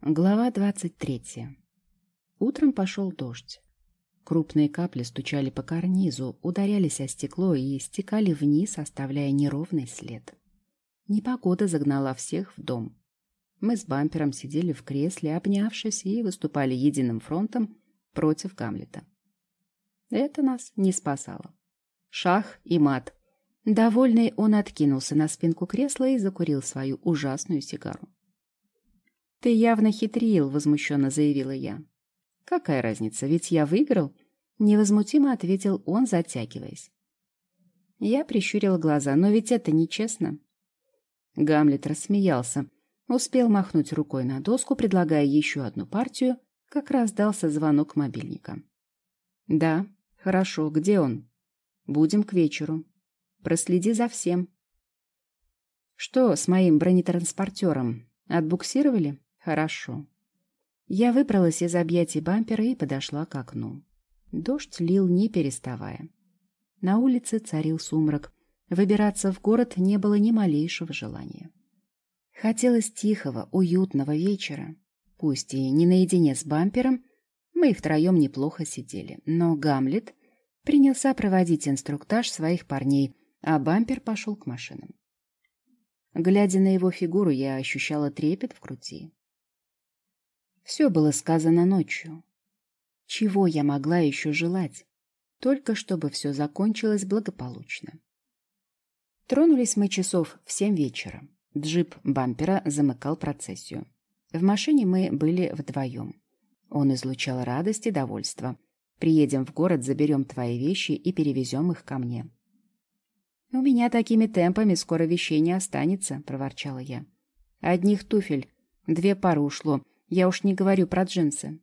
Глава двадцать третья. Утром пошел дождь. Крупные капли стучали по карнизу, ударялись о стекло и стекали вниз, оставляя неровный след. Непогода загнала всех в дом. Мы с бампером сидели в кресле, обнявшись, и выступали единым фронтом против Гамлета. Это нас не спасало. Шах и мат. Довольный, он откинулся на спинку кресла и закурил свою ужасную сигару. «Ты явно хитрил», — возмущенно заявила я. «Какая разница, ведь я выиграл?» — невозмутимо ответил он, затягиваясь. Я прищурила глаза, но ведь это нечестно. Гамлет рассмеялся, успел махнуть рукой на доску, предлагая еще одну партию, как раздался звонок мобильника. «Да, хорошо, где он?» «Будем к вечеру. Проследи за всем». «Что с моим бронетранспортером? Отбуксировали?» Хорошо. Я выбралась из объятий бампера и подошла к окну. Дождь лил не переставая. На улице царил сумрак. Выбираться в город не было ни малейшего желания. Хотелось тихого, уютного вечера. Пусть и не наедине с бампером, мы и втроем неплохо сидели. Но Гамлет принялся проводить инструктаж своих парней, а бампер пошел к машинам. Глядя на его фигуру, я ощущала трепет в груди. Все было сказано ночью. Чего я могла еще желать? Только чтобы все закончилось благополучно. Тронулись мы часов в семь вечера. Джип бампера замыкал процессию. В машине мы были вдвоем. Он излучал радость и довольство. Приедем в город, заберем твои вещи и перевезем их ко мне. «У меня такими темпами скоро вещей не останется», — проворчала я. «Одних туфель. Две пары ушло. Я уж не говорю про джинсы.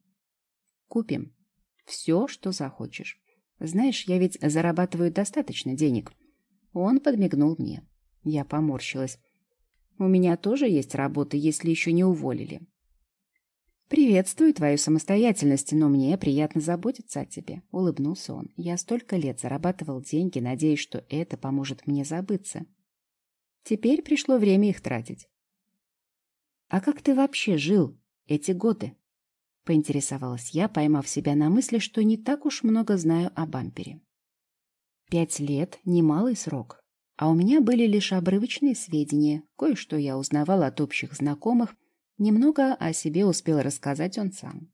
Купим. Все, что захочешь. Знаешь, я ведь зарабатываю достаточно денег. Он подмигнул мне. Я поморщилась. У меня тоже есть работа, если еще не уволили. «Приветствую твою самостоятельность, но мне приятно заботиться о тебе», — улыбнулся он. «Я столько лет зарабатывал деньги, надеясь, что это поможет мне забыться. Теперь пришло время их тратить». «А как ты вообще жил эти годы?» — поинтересовалась я, поймав себя на мысли, что не так уж много знаю о бампере. Пять лет — немалый срок, а у меня были лишь обрывочные сведения, кое-что я узнавала от общих знакомых, немного о себе успел рассказать он сам.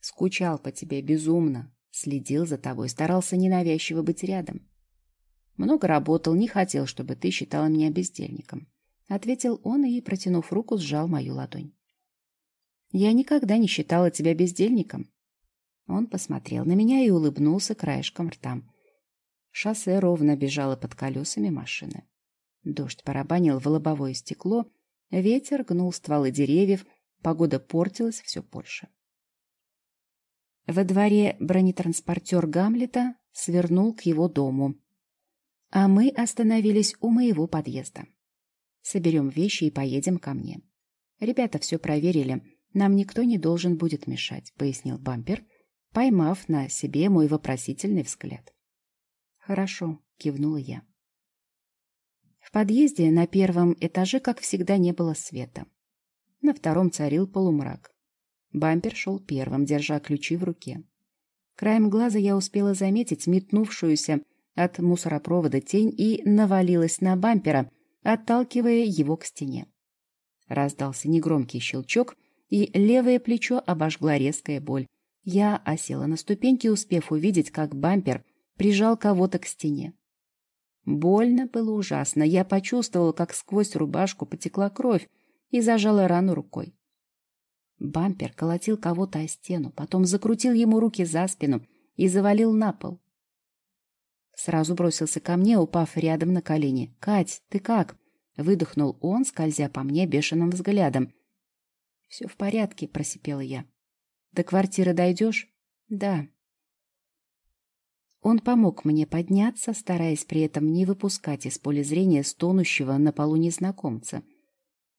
Скучал по тебе безумно, следил за тобой, старался ненавязчиво быть рядом. Много работал, не хотел, чтобы ты считала меня бездельником. Ответил он и, протянув руку, сжал мою ладонь. Я никогда не считала тебя бездельником. Он посмотрел на меня и улыбнулся краешком рта. Шоссе ровно бежало под колесами машины. Дождь барабанил в лобовое стекло, ветер гнул стволы деревьев, погода портилась все больше. Во дворе бронетранспортер Гамлета свернул к его дому, а мы остановились у моего подъезда. Соберем вещи и поедем ко мне. Ребята все проверили, нам никто не должен будет мешать, пояснил бампер, поймав на себе мой вопросительный взгляд. Хорошо, кивнула я. В подъезде на первом этаже, как всегда, не было света. На втором царил полумрак. Бампер шел первым, держа ключи в руке. Краем глаза я успела заметить метнувшуюся от мусоропровода тень и навалилась на бампера, отталкивая его к стене. Раздался негромкий щелчок, и левое плечо обожгла резкая боль. Я осела на ступеньки, успев увидеть, как бампер прижал кого-то к стене. Больно было ужасно. Я почувствовала, как сквозь рубашку потекла кровь и зажала рану рукой. Бампер колотил кого-то о стену, потом закрутил ему руки за спину и завалил на пол. Сразу бросился ко мне, упав рядом на колени. «Кать, ты как?» — выдохнул он, скользя по мне бешеным взглядом. «Все в порядке», — просипела я. «До квартиры дойдешь?» «Да». Он помог мне подняться, стараясь при этом не выпускать из поля зрения стонущего на полу незнакомца.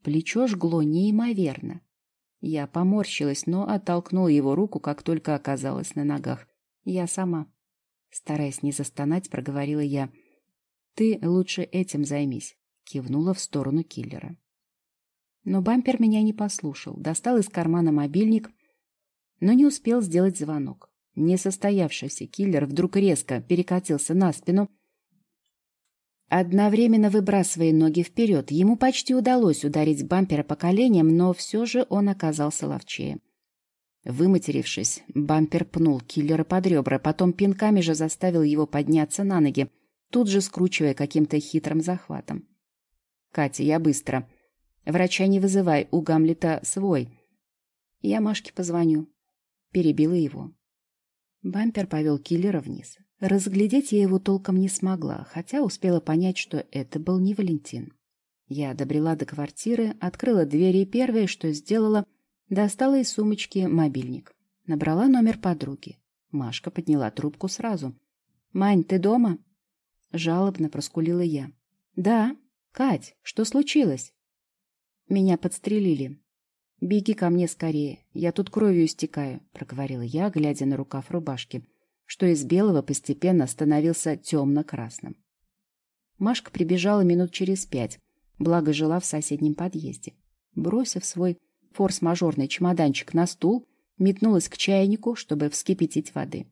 Плечо жгло неимоверно. Я поморщилась, но оттолкнула его руку, как только оказалась на ногах. Я сама. Стараясь не застонать, проговорила я. «Ты лучше этим займись», — кивнула в сторону киллера. Но бампер меня не послушал, достал из кармана мобильник, но не успел сделать звонок. Несостоявшийся киллер вдруг резко перекатился на спину, одновременно выбрасывая ноги вперед. Ему почти удалось ударить бампера по коленям, но все же он оказался ловчее. Выматерившись, бампер пнул киллера под ребра, потом пинками же заставил его подняться на ноги, тут же скручивая каким-то хитрым захватом. «Катя, я быстро. Врача не вызывай, у Гамлета свой. Я Машке позвоню». Перебила его. Бампер повел киллера вниз. Разглядеть я его толком не смогла, хотя успела понять, что это был не Валентин. Я добрела до квартиры, открыла двери и первое, что сделала, достала из сумочки мобильник. Набрала номер подруги. Машка подняла трубку сразу. «Мань, ты дома?» Жалобно проскулила я. «Да. Кать, что случилось?» «Меня подстрелили. Беги ко мне скорее. Я тут кровью истекаю», — проговорила я, глядя на рукав рубашки, что из белого постепенно становился темно-красным. Машка прибежала минут через пять, благо жила в соседнем подъезде. Бросив свой форс-мажорный чемоданчик на стул, метнулась к чайнику, чтобы вскипятить воды.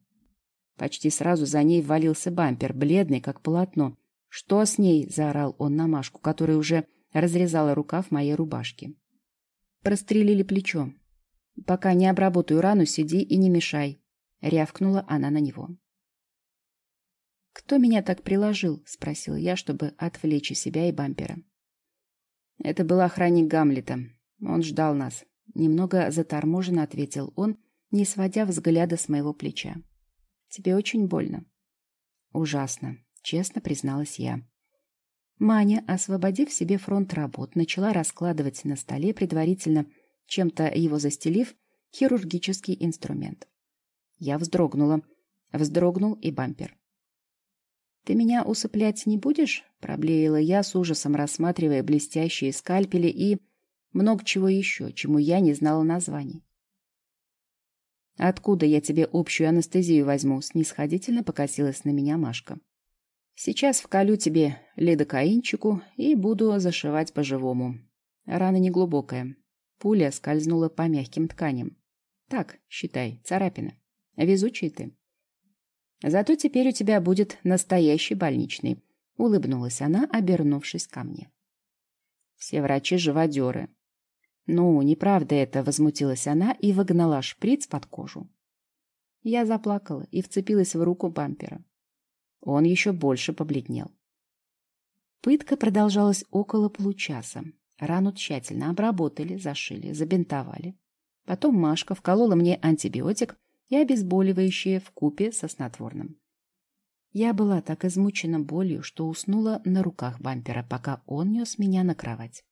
Почти сразу за ней ввалился бампер, бледный, как полотно. «Что с ней?» — заорал он на Машку, которая уже разрезала рукав моей рубашки. Прострелили плечо. «Пока не обработаю рану, сиди и не мешай», — рявкнула она на него. «Кто меня так приложил?» — спросил я, чтобы отвлечь себя и бампера. Это был охранник Гамлета. Он ждал нас. Немного заторможенно ответил он, не сводя взгляда с моего плеча. Тебе очень больно. Ужасно, честно призналась я. Маня, освободив себе фронт работ, начала раскладывать на столе, предварительно чем-то его застелив, хирургический инструмент. Я вздрогнула. Вздрогнул и бампер. «Ты меня усыплять не будешь?» — проблеяла я с ужасом, рассматривая блестящие скальпели и много чего еще, чему я не знала названий. «Откуда я тебе общую анестезию возьму?» — снисходительно покосилась на меня Машка. «Сейчас вколю тебе лидокаинчику и буду зашивать по-живому. Рана неглубокая. Пуля скользнула по мягким тканям. Так, считай, царапина. Везучий ты. Зато теперь у тебя будет настоящий больничный», — улыбнулась она, обернувшись ко мне. «Все врачи — живодеры. «Ну, неправда это», — возмутилась она и выгнала шприц под кожу. Я заплакала и вцепилась в руку бампера. Он еще больше побледнел. Пытка продолжалась около получаса. Рану тщательно обработали, зашили, забинтовали. Потом Машка вколола мне антибиотик и обезболивающее в купе со снотворным. Я была так измучена болью, что уснула на руках бампера, пока он нес меня на кровать.